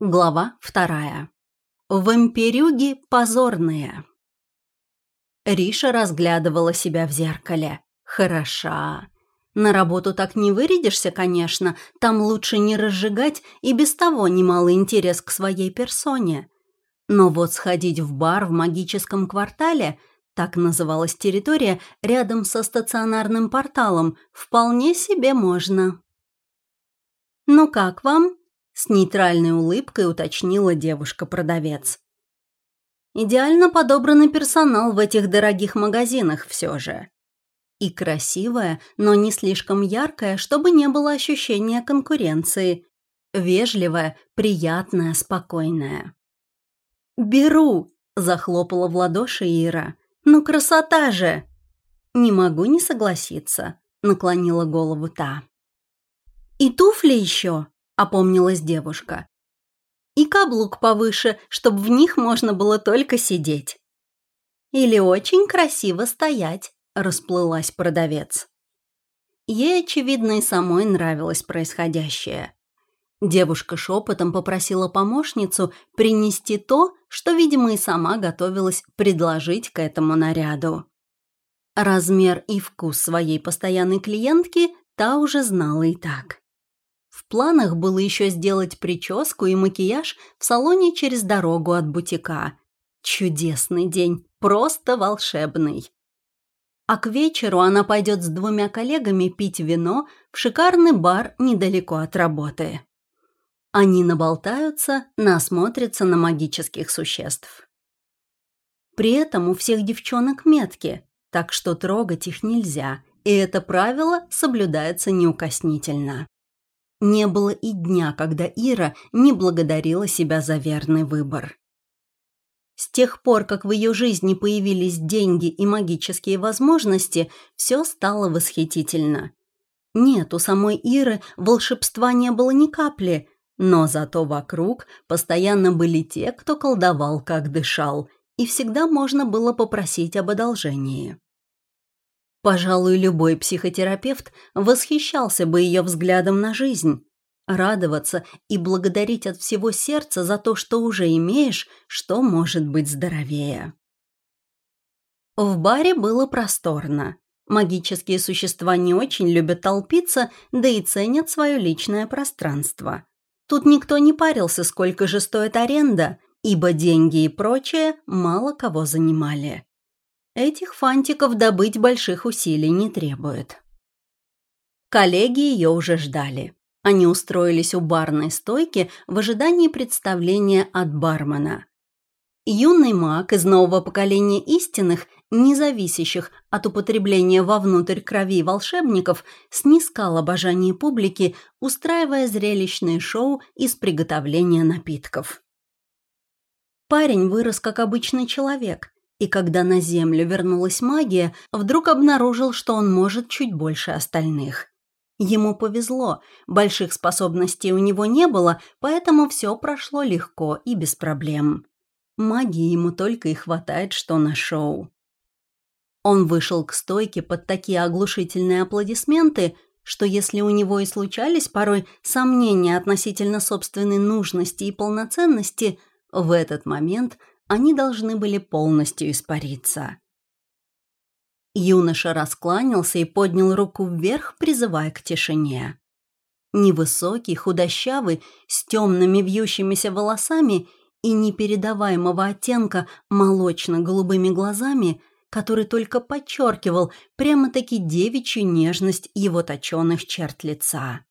Глава вторая. Вампирюги позорные. Риша разглядывала себя в зеркале. Хороша. На работу так не вырядишься, конечно, там лучше не разжигать и без того немалый интерес к своей персоне. Но вот сходить в бар в магическом квартале, так называлась территория, рядом со стационарным порталом, вполне себе можно. «Ну как вам?» С нейтральной улыбкой уточнила девушка-продавец. Идеально подобранный персонал в этих дорогих магазинах все же. И красивая, но не слишком яркая, чтобы не было ощущения конкуренции. Вежливая, приятная, спокойная. «Беру!» – захлопала в ладоши Ира. «Ну красота же!» «Не могу не согласиться», – наклонила голову та. «И туфли еще!» Опомнилась девушка. И каблук повыше, чтобы в них можно было только сидеть. Или очень красиво стоять, расплылась продавец. Ей, очевидно, и самой нравилось происходящее. Девушка шепотом попросила помощницу принести то, что, видимо, и сама готовилась предложить к этому наряду. Размер и вкус своей постоянной клиентки та уже знала и так. Планах было еще сделать прическу и макияж в салоне через дорогу от бутика. Чудесный день, просто волшебный. А к вечеру она пойдет с двумя коллегами пить вино в шикарный бар недалеко от работы. Они наболтаются, насмотрятся на магических существ. При этом у всех девчонок метки, так что трогать их нельзя, и это правило соблюдается неукоснительно. Не было и дня, когда Ира не благодарила себя за верный выбор. С тех пор, как в ее жизни появились деньги и магические возможности, все стало восхитительно. Нет, у самой Иры волшебства не было ни капли, но зато вокруг постоянно были те, кто колдовал, как дышал, и всегда можно было попросить об одолжении. Пожалуй, любой психотерапевт восхищался бы ее взглядом на жизнь. Радоваться и благодарить от всего сердца за то, что уже имеешь, что может быть здоровее. В баре было просторно. Магические существа не очень любят толпиться, да и ценят свое личное пространство. Тут никто не парился, сколько же стоит аренда, ибо деньги и прочее мало кого занимали. Этих фантиков добыть больших усилий не требует. Коллеги ее уже ждали. Они устроились у барной стойки в ожидании представления от бармена. Юный маг из нового поколения истинных, не зависящих от употребления вовнутрь крови волшебников, снискал обожание публики, устраивая зрелищные шоу из приготовления напитков. Парень вырос как обычный человек – и когда на Землю вернулась магия, вдруг обнаружил, что он может чуть больше остальных. Ему повезло, больших способностей у него не было, поэтому все прошло легко и без проблем. Магии ему только и хватает, что на шоу. Он вышел к стойке под такие оглушительные аплодисменты, что если у него и случались порой сомнения относительно собственной нужности и полноценности, в этот момент они должны были полностью испариться. Юноша раскланялся и поднял руку вверх, призывая к тишине. Невысокий, худощавый, с темными вьющимися волосами и непередаваемого оттенка молочно-голубыми глазами, который только подчеркивал прямо-таки девичью нежность его точенных черт лица.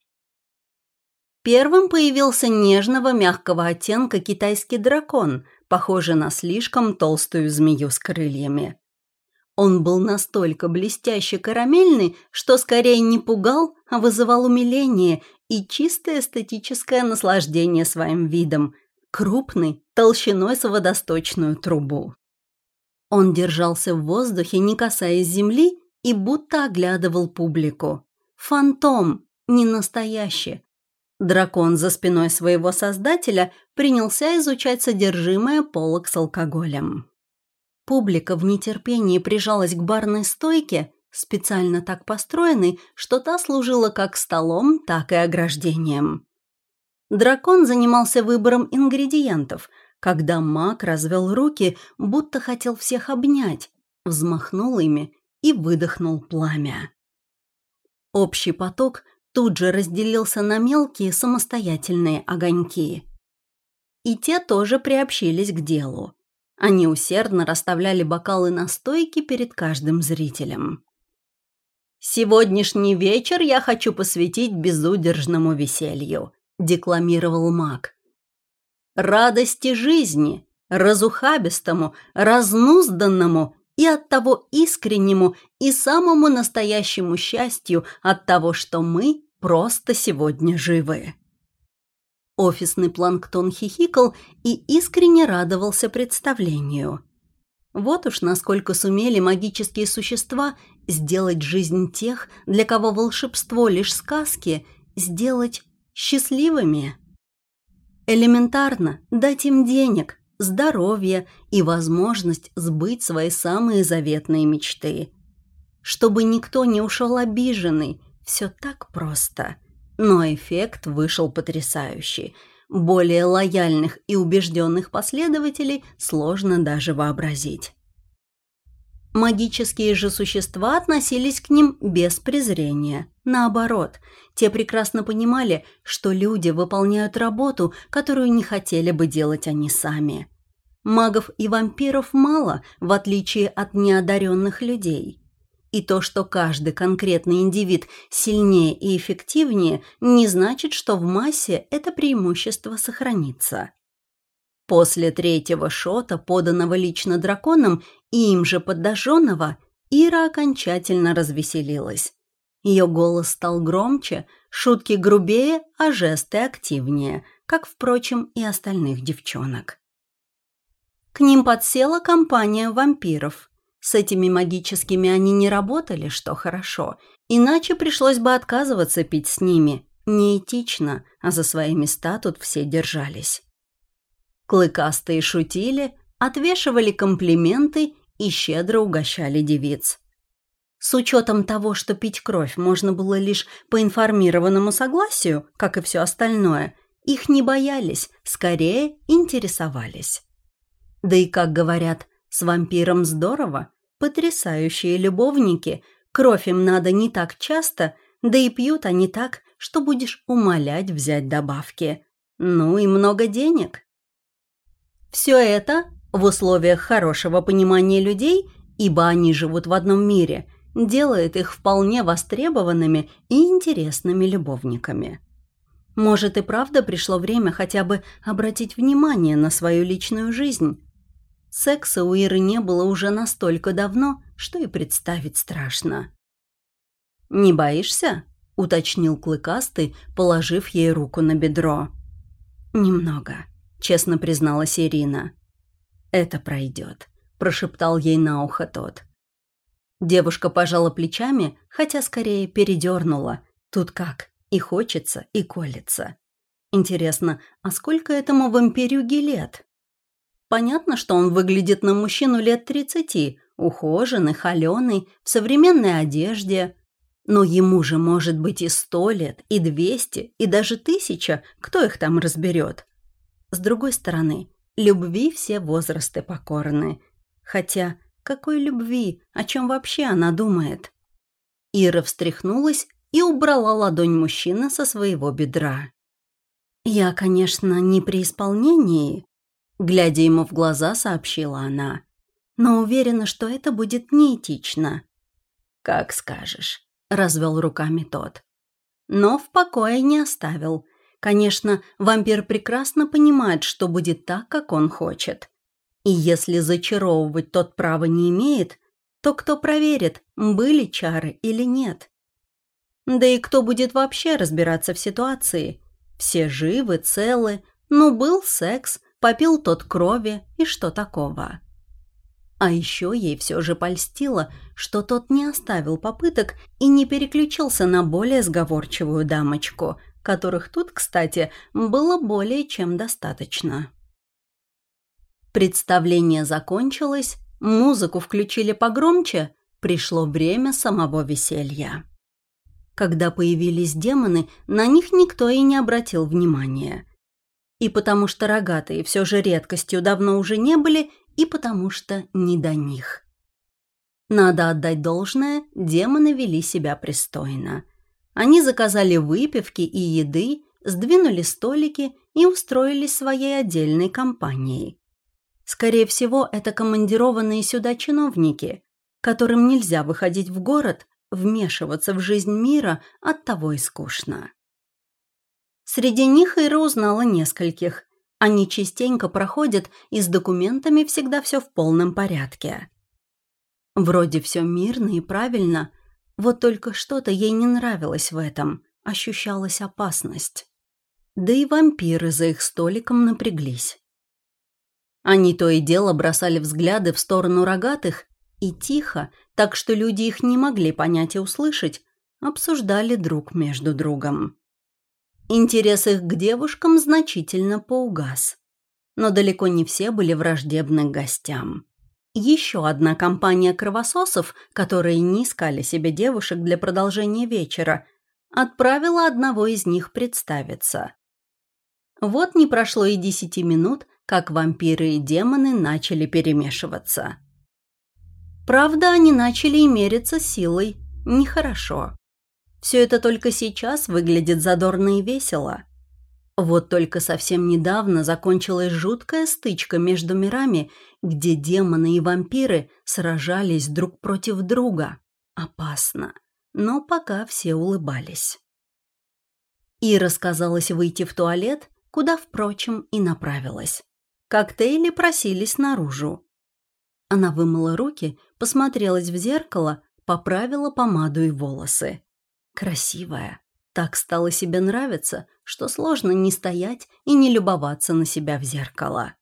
Первым появился нежного мягкого оттенка китайский дракон – похожий на слишком толстую змею с крыльями. Он был настолько блестяще карамельный, что скорее не пугал, а вызывал умиление и чистое эстетическое наслаждение своим видом, крупный, толщиной с водосточную трубу. Он держался в воздухе, не касаясь земли, и будто оглядывал публику. Фантом, не настоящий, Дракон за спиной своего создателя принялся изучать содержимое полок с алкоголем. Публика в нетерпении прижалась к барной стойке, специально так построенной, что та служила как столом, так и ограждением. Дракон занимался выбором ингредиентов, когда маг развел руки, будто хотел всех обнять, взмахнул ими и выдохнул пламя. Общий поток тут же разделился на мелкие самостоятельные огоньки. И те тоже приобщились к делу. Они усердно расставляли бокалы на стойке перед каждым зрителем. «Сегодняшний вечер я хочу посвятить безудержному веселью», — декламировал маг. «Радости жизни, разухабистому, разнузданному и от того искреннему и самому настоящему счастью от того, что мы просто сегодня живы. Офисный планктон хихикал и искренне радовался представлению. Вот уж насколько сумели магические существа сделать жизнь тех, для кого волшебство лишь сказки, сделать счастливыми. Элементарно дать им денег, здоровье и возможность сбыть свои самые заветные мечты. Чтобы никто не ушел обиженный, все так просто. Но эффект вышел потрясающий. Более лояльных и убежденных последователей сложно даже вообразить. Магические же существа относились к ним без презрения. Наоборот, те прекрасно понимали, что люди выполняют работу, которую не хотели бы делать они сами. Магов и вампиров мало, в отличие от неодаренных людей. И то, что каждый конкретный индивид сильнее и эффективнее, не значит, что в массе это преимущество сохранится. После третьего шота, поданного лично драконом и им же подожженного, Ира окончательно развеселилась. Ее голос стал громче, шутки грубее, а жесты активнее, как, впрочем, и остальных девчонок. К ним подсела компания вампиров. С этими магическими они не работали, что хорошо, иначе пришлось бы отказываться пить с ними. Неэтично, а за свои места тут все держались. Клыкастые шутили, отвешивали комплименты и щедро угощали девиц. С учетом того, что пить кровь можно было лишь по информированному согласию, как и все остальное, их не боялись, скорее интересовались. Да и, как говорят, с вампиром здорово, потрясающие любовники, кровь им надо не так часто, да и пьют они так, что будешь умолять взять добавки. Ну и много денег. Все это в условиях хорошего понимания людей, ибо они живут в одном мире, делает их вполне востребованными и интересными любовниками. Может и правда пришло время хотя бы обратить внимание на свою личную жизнь. Секса у Иры не было уже настолько давно, что и представить страшно. «Не боишься?» — уточнил Клыкастый, положив ей руку на бедро. «Немного», — честно призналась Ирина. «Это пройдет», — прошептал ей на ухо тот. Девушка пожала плечами, хотя скорее передернула. Тут как, и хочется, и колется. Интересно, а сколько этому вампирюге лет? Понятно, что он выглядит на мужчину лет тридцати, ухоженный, холеный, в современной одежде. Но ему же может быть и сто лет, и двести, и даже тысяча, кто их там разберет. С другой стороны, любви все возрасты покорны. Хотя, какой любви, о чем вообще она думает? Ира встряхнулась и убрала ладонь мужчины со своего бедра. «Я, конечно, не при исполнении», — глядя ему в глаза, сообщила она, «но уверена, что это будет неэтично». «Как скажешь», — развел руками тот. Но в покое не оставил — Конечно, вампир прекрасно понимает, что будет так, как он хочет. И если зачаровывать тот права не имеет, то кто проверит, были чары или нет? Да и кто будет вообще разбираться в ситуации? Все живы, целы, ну был секс, попил тот крови, и что такого? А еще ей все же польстило, что тот не оставил попыток и не переключился на более сговорчивую дамочку, которых тут, кстати, было более чем достаточно. Представление закончилось, музыку включили погромче, пришло время самого веселья. Когда появились демоны, на них никто и не обратил внимания. И потому что рогатые все же редкостью давно уже не были, и потому что не до них. Надо отдать должное, демоны вели себя пристойно. Они заказали выпивки и еды, сдвинули столики и устроились своей отдельной компанией. Скорее всего, это командированные сюда чиновники, которым нельзя выходить в город, вмешиваться в жизнь мира, от того и скучно. Среди них Ира узнала нескольких. Они частенько проходят, и с документами всегда все в полном порядке. Вроде все мирно и правильно, вот только что-то ей не нравилось в этом, ощущалась опасность. Да и вампиры за их столиком напряглись. Они то и дело бросали взгляды в сторону рогатых и тихо, так что люди их не могли понять и услышать, обсуждали друг между другом. Интерес их к девушкам значительно поугас. Но далеко не все были враждебны к гостям. Еще одна компания кровососов, которые не искали себе девушек для продолжения вечера, отправила одного из них представиться. Вот не прошло и десяти минут, как вампиры и демоны начали перемешиваться. Правда, они начали и мериться силой. Нехорошо. Все это только сейчас выглядит задорно и весело. Вот только совсем недавно закончилась жуткая стычка между мирами, где демоны и вампиры сражались друг против друга. Опасно. Но пока все улыбались. Ира сказалась выйти в туалет, куда, впрочем, и направилась. Коктейли просились наружу. Она вымыла руки, посмотрелась в зеркало, поправила помаду и волосы. Красивая. Так стало себе нравиться, что сложно не стоять и не любоваться на себя в зеркало.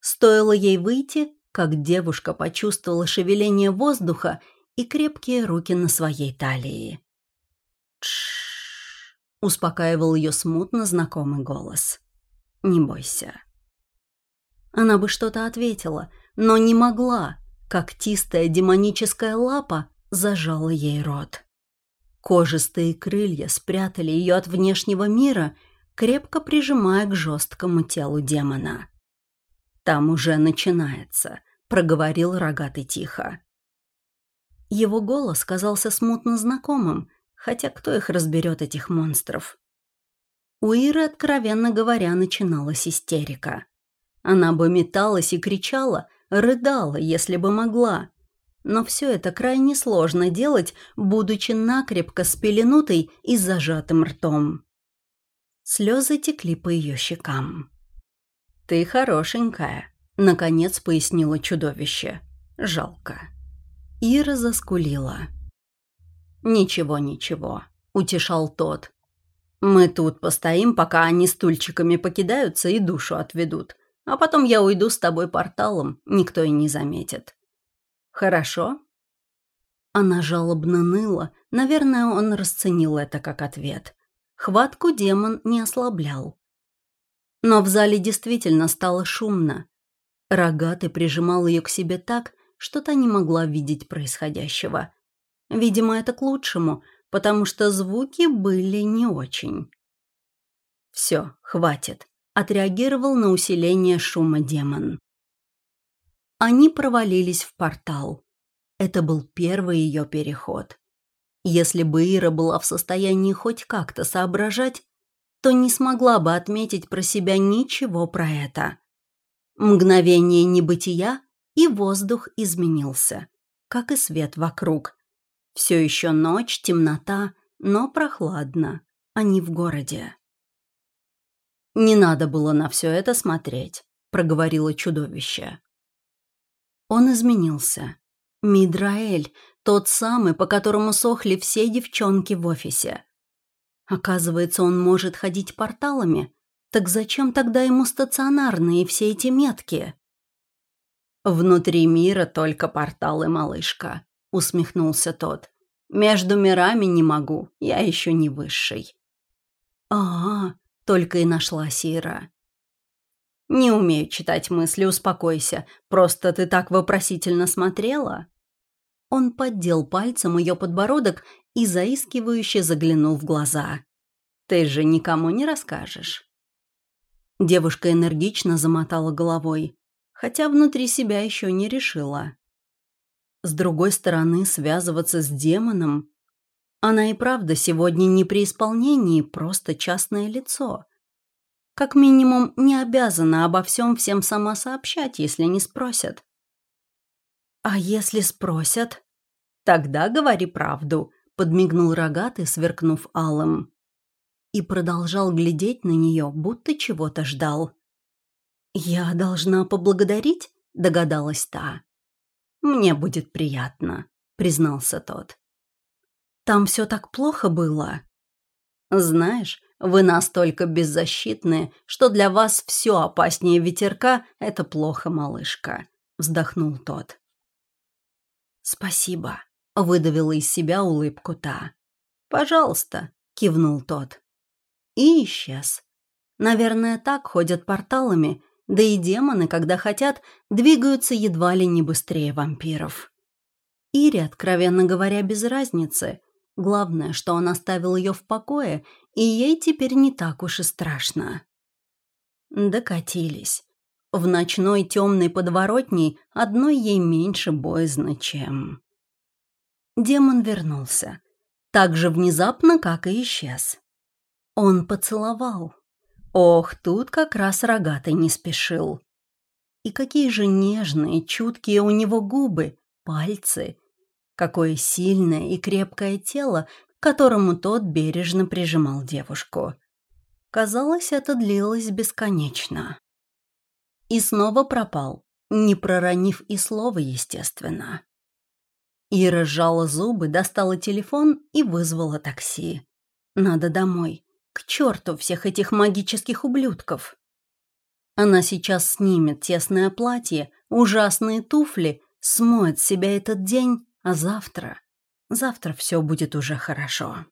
Стоило ей выйти, как девушка почувствовала шевеление воздуха и крепкие руки на своей талии. «Тш-ш-ш», успокаивал ее смутно знакомый голос. «Не бойся». Она бы что-то ответила, но не могла. Когтистая демоническая лапа зажала ей рот. Кожистые крылья спрятали ее от внешнего мира, крепко прижимая к жесткому телу демона. «Там уже начинается», — проговорил рогатый тихо. Его голос казался смутно знакомым, хотя кто их разберет, этих монстров? У Иры, откровенно говоря, начиналась истерика. Она бы металась и кричала, рыдала, если бы могла. Но все это крайне сложно делать, будучи накрепко спеленутой и зажатым ртом. Слезы текли по ее щекам. «Ты хорошенькая», — наконец пояснило чудовище. «Жалко». Ира заскулила. «Ничего, ничего», — утешал тот. «Мы тут постоим, пока они стульчиками покидаются и душу отведут. А потом я уйду с тобой порталом, никто и не заметит. Хорошо?» Она жалобно ныла. Наверное, он расценил это как ответ. Хватку демон не ослаблял. Но в зале действительно стало шумно. Рогатый прижимал ее к себе так, что та не могла видеть происходящего. Видимо, это к лучшему, потому что звуки были не очень. «Все, хватит отреагировал на усиление шума демон. Они провалились в портал. Это был первый ее переход. Если бы Ира была в состоянии хоть как-то соображать, то не смогла бы отметить про себя ничего про это. Мгновение небытия, и воздух изменился, как и свет вокруг. Все еще ночь, темнота, но прохладно, а не в городе. «Не надо было на все это смотреть», — проговорило чудовище. Он изменился. Мидраэль, тот самый, по которому сохли все девчонки в офисе. Оказывается, он может ходить порталами. Так зачем тогда ему стационарные все эти метки? «Внутри мира только порталы, малышка», — усмехнулся тот. «Между мирами не могу, я еще не высший». «А, только и нашла Сира. «Не умею читать мысли, успокойся. Просто ты так вопросительно смотрела». Он поддел пальцем ее подбородок и заискивающе заглянул в глаза. «Ты же никому не расскажешь». Девушка энергично замотала головой, хотя внутри себя еще не решила. С другой стороны, связываться с демоном... Она и правда сегодня не при исполнении, просто частное лицо. Как минимум, не обязана обо всем всем сама сообщать, если не спросят. «А если спросят?» «Тогда говори правду», — подмигнул рогатый, сверкнув алым. И продолжал глядеть на нее, будто чего-то ждал. «Я должна поблагодарить?» — догадалась та. «Мне будет приятно», — признался тот. «Там все так плохо было?» «Знаешь, вы настолько беззащитны, что для вас все опаснее ветерка — это плохо, малышка», — вздохнул тот. «Спасибо», — выдавила из себя улыбку та. «Пожалуйста», — кивнул тот. И исчез. Наверное, так ходят порталами, да и демоны, когда хотят, двигаются едва ли не быстрее вампиров. Ире, откровенно говоря, без разницы. Главное, что он оставил ее в покое, и ей теперь не так уж и страшно. Докатились. В ночной темной подворотней одной ей меньше боязно, чем... Демон вернулся. Так же внезапно, как и исчез. Он поцеловал. Ох, тут как раз рогатый не спешил. И какие же нежные, чуткие у него губы, пальцы. Какое сильное и крепкое тело, к которому тот бережно прижимал девушку. Казалось, это длилось бесконечно. И снова пропал, не проронив и слова, естественно. Ира сжала зубы, достала телефон и вызвала такси. Надо домой. К черту всех этих магических ублюдков. Она сейчас снимет тесное платье, ужасные туфли, смоет себя этот день, а завтра... Завтра все будет уже хорошо.